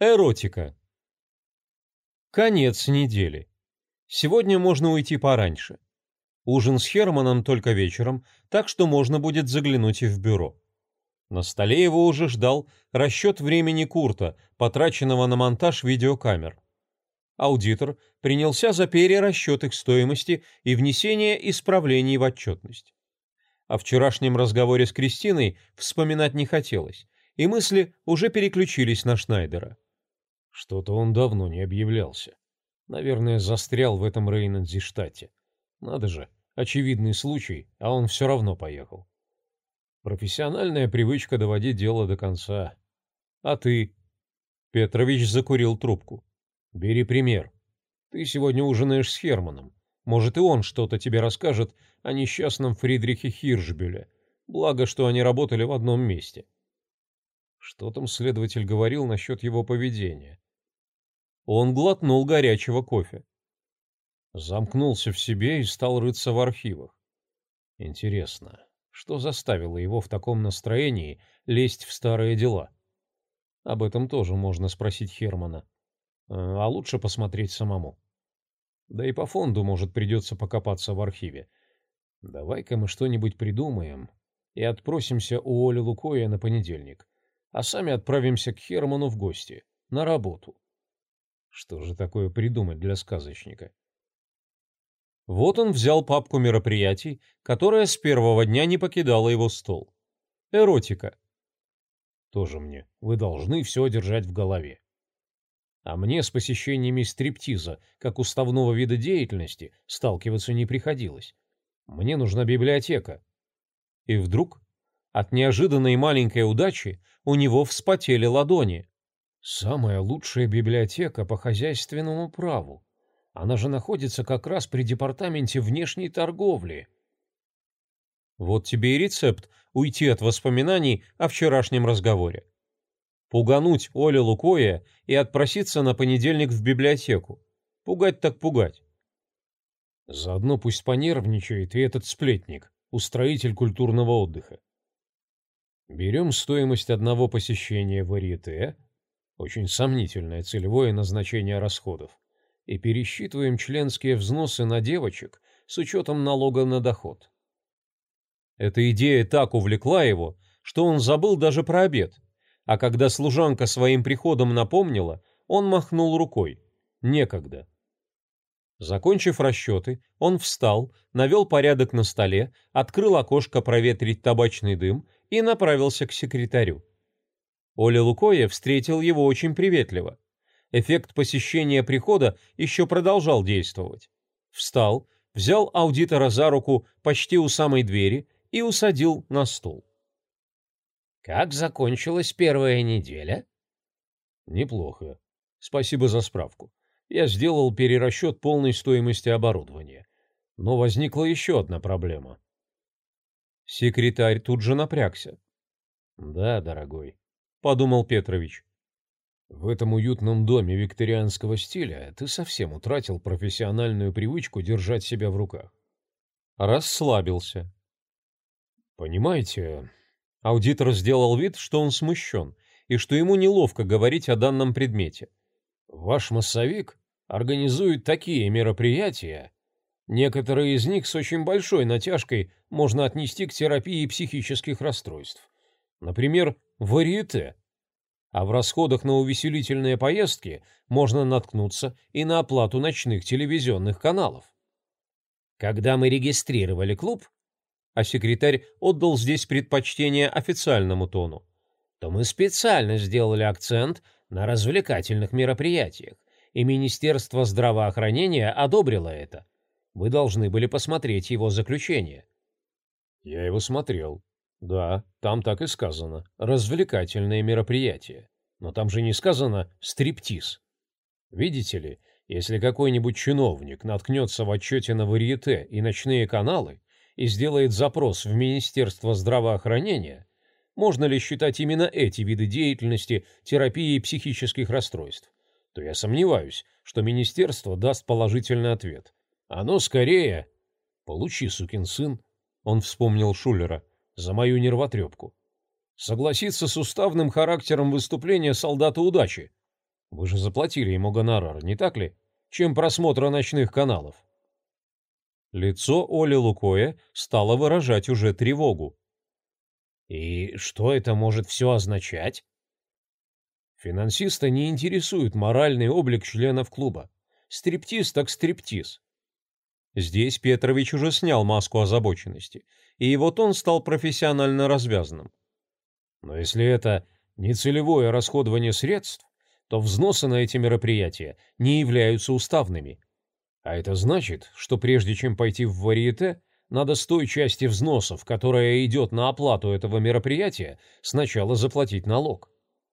Эротика. Конец недели. Сегодня можно уйти пораньше. Ужин с Херманом только вечером, так что можно будет заглянуть и в бюро. На столе его уже ждал расчет времени Курта, потраченного на монтаж видеокамер. Аудитор принялся за перерасчет их стоимости и внесение исправлений в отчетность. О вчерашнем разговоре с Кристиной вспоминать не хотелось, и мысли уже переключились на Шнайдера. Что-то он давно не объявлялся. Наверное, застрял в этом Рейнольдзе-штате. Надо же, очевидный случай, а он все равно поехал. Профессиональная привычка доводить дело до конца. А ты? Петрович закурил трубку. Бери пример. Ты сегодня ужинаешь с Херманом. Может, и он что-то тебе расскажет о несчастном Фридрихе Хиршбюле. Благо, что они работали в одном месте. Что там следователь говорил насчет его поведения? Он глотнул горячего кофе. Замкнулся в себе и стал рыться в архивах. Интересно, что заставило его в таком настроении лезть в старые дела? Об этом тоже можно спросить Хермана. А лучше посмотреть самому. Да и по фонду, может, придется покопаться в архиве. Давай-ка мы что-нибудь придумаем и отпросимся у Оли Лукоя на понедельник, а сами отправимся к Херману в гости, на работу. Что же такое придумать для сказочника? Вот он взял папку мероприятий, которая с первого дня не покидала его стол. Эротика. Тоже мне. Вы должны все держать в голове. А мне с посещениями стриптиза, как уставного вида деятельности, сталкиваться не приходилось. Мне нужна библиотека. И вдруг, от неожиданной маленькой удачи, у него вспотели ладони. Самая лучшая библиотека по хозяйственному праву. Она же находится как раз при департаменте внешней торговли. Вот тебе и рецепт уйти от воспоминаний о вчерашнем разговоре пугануть Оле Лукоя и отпроситься на понедельник в библиотеку. Пугать так пугать. Заодно пусть понервничает и этот сплетник, устроитель культурного отдыха. Берем стоимость одного посещения в Ариете, очень сомнительное целевое назначение расходов, и пересчитываем членские взносы на девочек с учетом налога на доход. Эта идея так увлекла его, что он забыл даже про обед – а когда служанка своим приходом напомнила, он махнул рукой. Некогда. Закончив расчеты, он встал, навел порядок на столе, открыл окошко проветрить табачный дым и направился к секретарю. Оля Лукоя встретил его очень приветливо. Эффект посещения прихода еще продолжал действовать. Встал, взял аудитора за руку почти у самой двери и усадил на стул. Как закончилась первая неделя? Неплохо. Спасибо за справку. Я сделал перерасчет полной стоимости оборудования. Но возникла еще одна проблема. Секретарь тут же напрягся. Да, дорогой, подумал Петрович. В этом уютном доме викторианского стиля ты совсем утратил профессиональную привычку держать себя в руках. Расслабился. Понимаете, Аудитор сделал вид, что он смущен и что ему неловко говорить о данном предмете. «Ваш массовик организует такие мероприятия. Некоторые из них с очень большой натяжкой можно отнести к терапии психических расстройств. Например, варьете. А в расходах на увеселительные поездки можно наткнуться и на оплату ночных телевизионных каналов. Когда мы регистрировали клуб, а секретарь отдал здесь предпочтение официальному тону, то мы специально сделали акцент на развлекательных мероприятиях, и Министерство здравоохранения одобрило это. Вы должны были посмотреть его заключение. Я его смотрел. Да, там так и сказано. Развлекательные мероприятия. Но там же не сказано «стриптиз». Видите ли, если какой-нибудь чиновник наткнется в отчете на варьете и ночные каналы, и сделает запрос в Министерство здравоохранения, можно ли считать именно эти виды деятельности терапией психических расстройств, то я сомневаюсь, что министерство даст положительный ответ. Оно скорее... Получи, сукин сын, он вспомнил Шулера, за мою нервотрепку. Согласиться с уставным характером выступления солдата удачи. Вы же заплатили ему гонорар, не так ли? Чем просмотра ночных каналов. Лицо Оли Лукоя стало выражать уже тревогу. И что это может все означать? Финансиста не интересует моральный облик членов клуба. Стриптиз так стриптиз. Здесь Петрович уже снял маску озабоченности, и его тон стал профессионально развязанным. Но если это не целевое расходование средств, то взносы на эти мероприятия не являются уставными. А это значит, что прежде чем пойти в варьете, надо с той части взносов, которая идет на оплату этого мероприятия, сначала заплатить налог.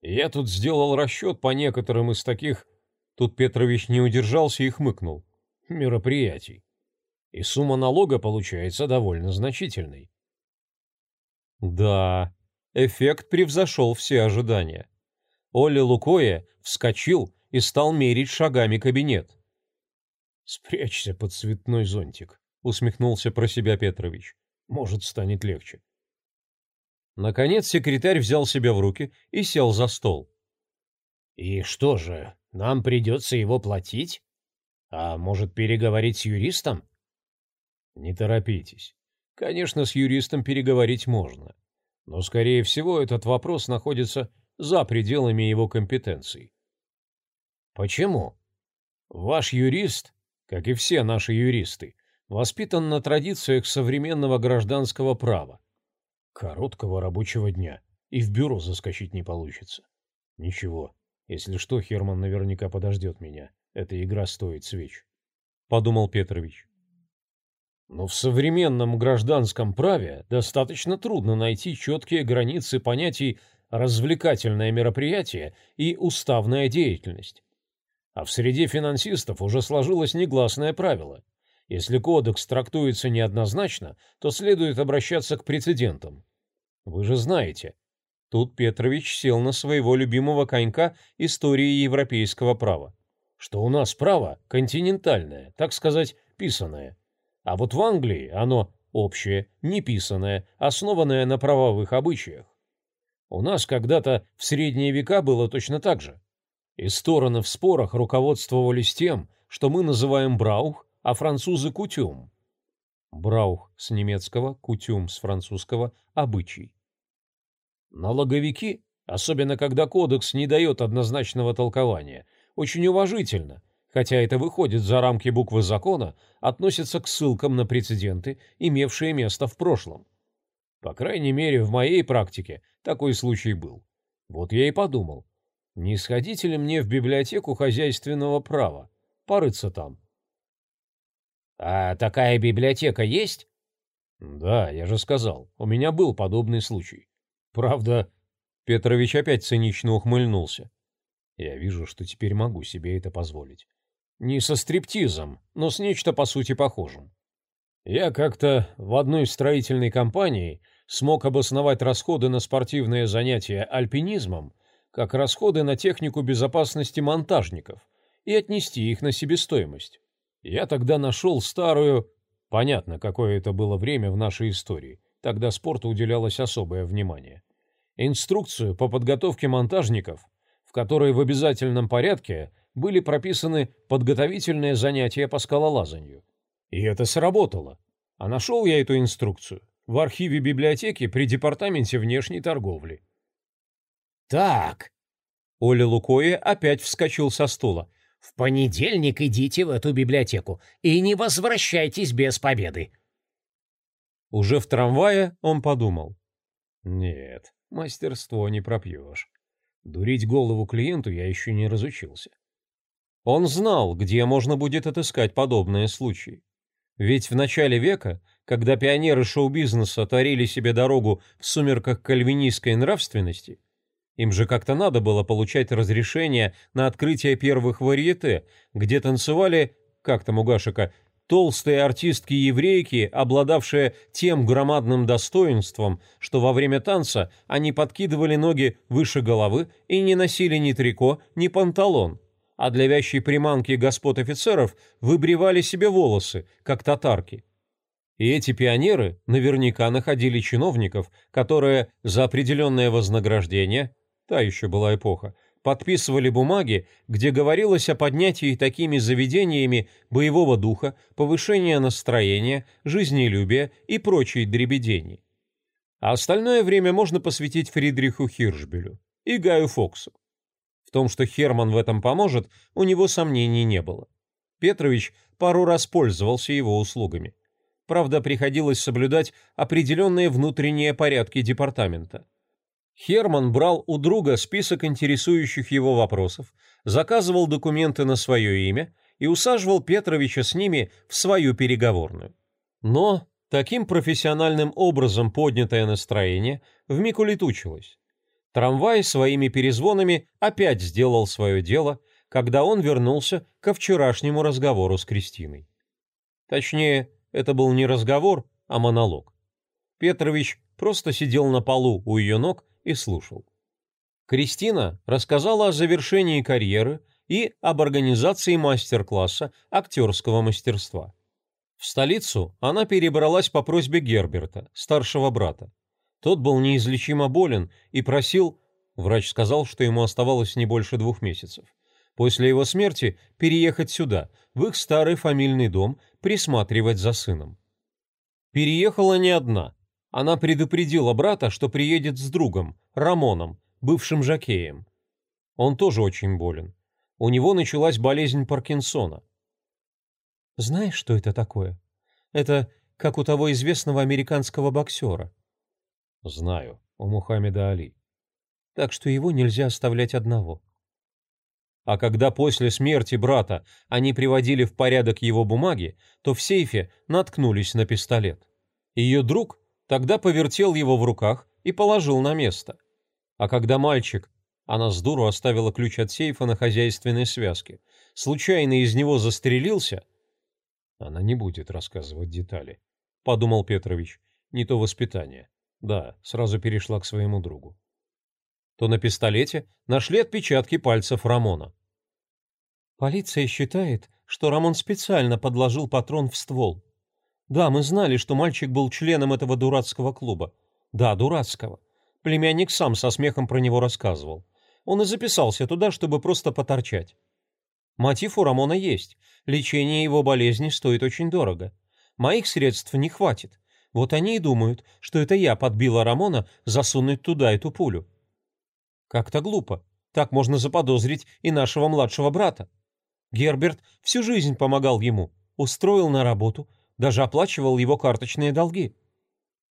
Я тут сделал расчет по некоторым из таких... Тут Петрович не удержался и хмыкнул. Мероприятий. И сумма налога получается довольно значительной. Да, эффект превзошел все ожидания. Оля Лукоя вскочил и стал мерить шагами кабинет. «Спрячься под цветной зонтик», — усмехнулся про себя Петрович. «Может, станет легче». Наконец секретарь взял себя в руки и сел за стол. «И что же, нам придется его платить? А может, переговорить с юристом?» «Не торопитесь. Конечно, с юристом переговорить можно. Но, скорее всего, этот вопрос находится за пределами его компетенций». «Почему?» «Ваш юрист как и все наши юристы, воспитан на традициях современного гражданского права. Короткого рабочего дня, и в бюро заскочить не получится. Ничего, если что, Херман наверняка подождет меня. Эта игра стоит свеч. Подумал Петрович. Но в современном гражданском праве достаточно трудно найти четкие границы понятий «развлекательное мероприятие» и «уставная деятельность». А в среде финансистов уже сложилось негласное правило. Если кодекс трактуется неоднозначно, то следует обращаться к прецедентам. Вы же знаете. Тут Петрович сел на своего любимого конька истории европейского права. Что у нас право континентальное, так сказать, писанное. А вот в Англии оно общее, неписанное, основанное на правовых обычаях. У нас когда-то в средние века было точно так же. И стороны в спорах руководствовались тем, что мы называем браух, а французы кутюм. Браух с немецкого, кутюм с французского – обычай. Налоговики, особенно когда кодекс не дает однозначного толкования, очень уважительно, хотя это выходит за рамки буквы закона, относятся к ссылкам на прецеденты, имевшие место в прошлом. По крайней мере, в моей практике такой случай был. Вот я и подумал, не сходите ли мне в библиотеку хозяйственного права? Порыться там. А такая библиотека есть? Да, я же сказал, у меня был подобный случай. Правда, Петрович опять цинично ухмыльнулся. Я вижу, что теперь могу себе это позволить. Не со стриптизом, но с нечто по сути похожим. Я как-то в одной строительной компании смог обосновать расходы на спортивные занятия альпинизмом как расходы на технику безопасности монтажников и отнести их на себестоимость. Я тогда нашел старую... Понятно, какое это было время в нашей истории. Тогда спорту уделялось особое внимание. Инструкцию по подготовке монтажников, в которой в обязательном порядке были прописаны подготовительные занятия по скалолазанию. И это сработало. А нашел я эту инструкцию в архиве библиотеки при департаменте внешней торговли. Так. Оля Лукоя опять вскочил со стула. В понедельник идите в эту библиотеку и не возвращайтесь без победы. Уже в трамвае он подумал. Нет, мастерство не пропьешь. Дурить голову клиенту я еще не разучился. Он знал, где можно будет отыскать подобные случаи. Ведь в начале века, когда пионеры шоу-бизнеса тарили себе дорогу в сумерках кальвинистской нравственности, им же как-то надо было получать разрешение на открытие первых варьете, где танцевали, как там у Гашика, толстые артистки-еврейки, обладавшие тем громадным достоинством, что во время танца они подкидывали ноги выше головы и не носили ни трико, ни панталон, а для вящей приманки господ офицеров выбривали себе волосы, как татарки. И эти пионеры наверняка находили чиновников, которые за определенное вознаграждение та еще была эпоха, подписывали бумаги, где говорилось о поднятии такими заведениями боевого духа, повышения настроения, жизнелюбия и прочей дребедени. А остальное время можно посвятить Фридриху Хиршбелю и Гаю Фоксу. В том, что Херман в этом поможет, у него сомнений не было. Петрович пару раз пользовался его услугами. Правда, приходилось соблюдать определенные внутренние порядки департамента. Херман брал у друга список интересующих его вопросов, заказывал документы на свое имя и усаживал Петровича с ними в свою переговорную. Но таким профессиональным образом поднятое настроение вмиг улетучилось. Трамвай своими перезвонами опять сделал свое дело, когда он вернулся ко вчерашнему разговору с Кристиной. Точнее, это был не разговор, а монолог. Петрович просто сидел на полу у ее ног и слушал. Кристина рассказала о завершении карьеры и об организации мастер-класса актерского мастерства. В столицу она перебралась по просьбе Герберта, старшего брата. Тот был неизлечимо болен и просил, врач сказал, что ему оставалось не больше двух месяцев, после его смерти переехать сюда, в их старый фамильный дом, присматривать за сыном. Переехала не одна, она предупредила брата, что приедет с другом, Рамоном, бывшим жокеем. Он тоже очень болен. У него началась болезнь Паркинсона. Знаешь, что это такое? Это как у того известного американского боксера. Знаю, у Мухаммеда Али. Так что его нельзя оставлять одного. А когда после смерти брата они приводили в порядок его бумаги, то в сейфе наткнулись на пистолет. Ее друг Тогда повертел его в руках и положил на место. А когда мальчик, она с дуру оставила ключ от сейфа на хозяйственной связке, случайно из него застрелился, она не будет рассказывать детали, подумал Петрович. Не то воспитание. Да, сразу перешла к своему другу. То на пистолете нашли отпечатки пальцев Рамона. Полиция считает, что Рамон специально подложил патрон в ствол. Да, мы знали, что мальчик был членом этого дурацкого клуба. Да, дурацкого. Племянник сам со смехом про него рассказывал. Он и записался туда, чтобы просто поторчать. Мотив у Рамона есть. Лечение его болезни стоит очень дорого. Моих средств не хватит. Вот они и думают, что это я подбила Рамона засунуть туда эту пулю. Как-то глупо. Так можно заподозрить и нашего младшего брата. Герберт всю жизнь помогал ему, устроил на работу, даже оплачивал его карточные долги.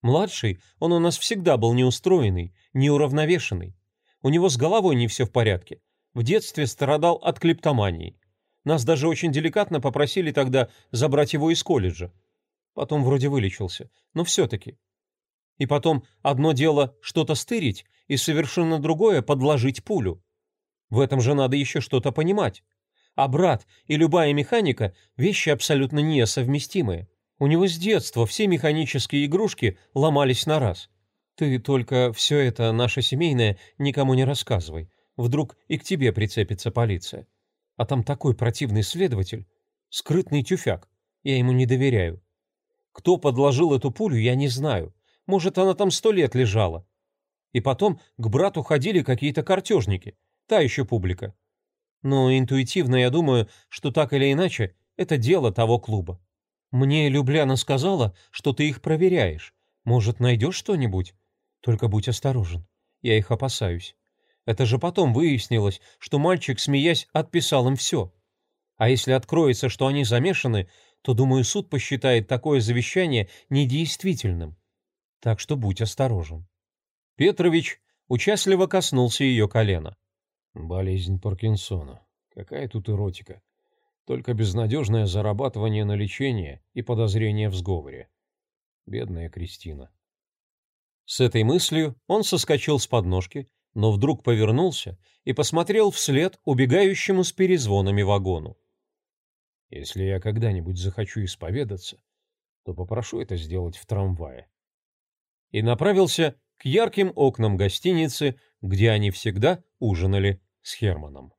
Младший, он у нас всегда был неустроенный, неуравновешенный. У него с головой не все в порядке. В детстве страдал от клептомании. Нас даже очень деликатно попросили тогда забрать его из колледжа. Потом вроде вылечился, но все-таки. И потом одно дело что-то стырить, и совершенно другое подложить пулю. В этом же надо еще что-то понимать. А брат и любая механика – вещи абсолютно несовместимые. У него с детства все механические игрушки ломались на раз. Ты только все это наше семейное никому не рассказывай. Вдруг и к тебе прицепится полиция. А там такой противный следователь. Скрытный тюфяк. Я ему не доверяю. Кто подложил эту пулю, я не знаю. Может, она там сто лет лежала. И потом к брату ходили какие-то картежники. Та еще публика. Но интуитивно я думаю, что так или иначе, это дело того клуба. Мне Любляна сказала, что ты их проверяешь. Может, найдешь что-нибудь? Только будь осторожен. Я их опасаюсь. Это же потом выяснилось, что мальчик, смеясь, отписал им все. А если откроется, что они замешаны, то, думаю, суд посчитает такое завещание недействительным. Так что будь осторожен. Петрович участливо коснулся ее колена. Болезнь Паркинсона. Какая тут эротика. Только безнадежное зарабатывание на лечение и подозрение в сговоре. Бедная Кристина. С этой мыслью он соскочил с подножки, но вдруг повернулся и посмотрел вслед убегающему с перезвонами вагону. Если я когда-нибудь захочу исповедаться, то попрошу это сделать в трамвае. И направился к ярким окнам гостиницы, где они всегда ужинали с Херманом.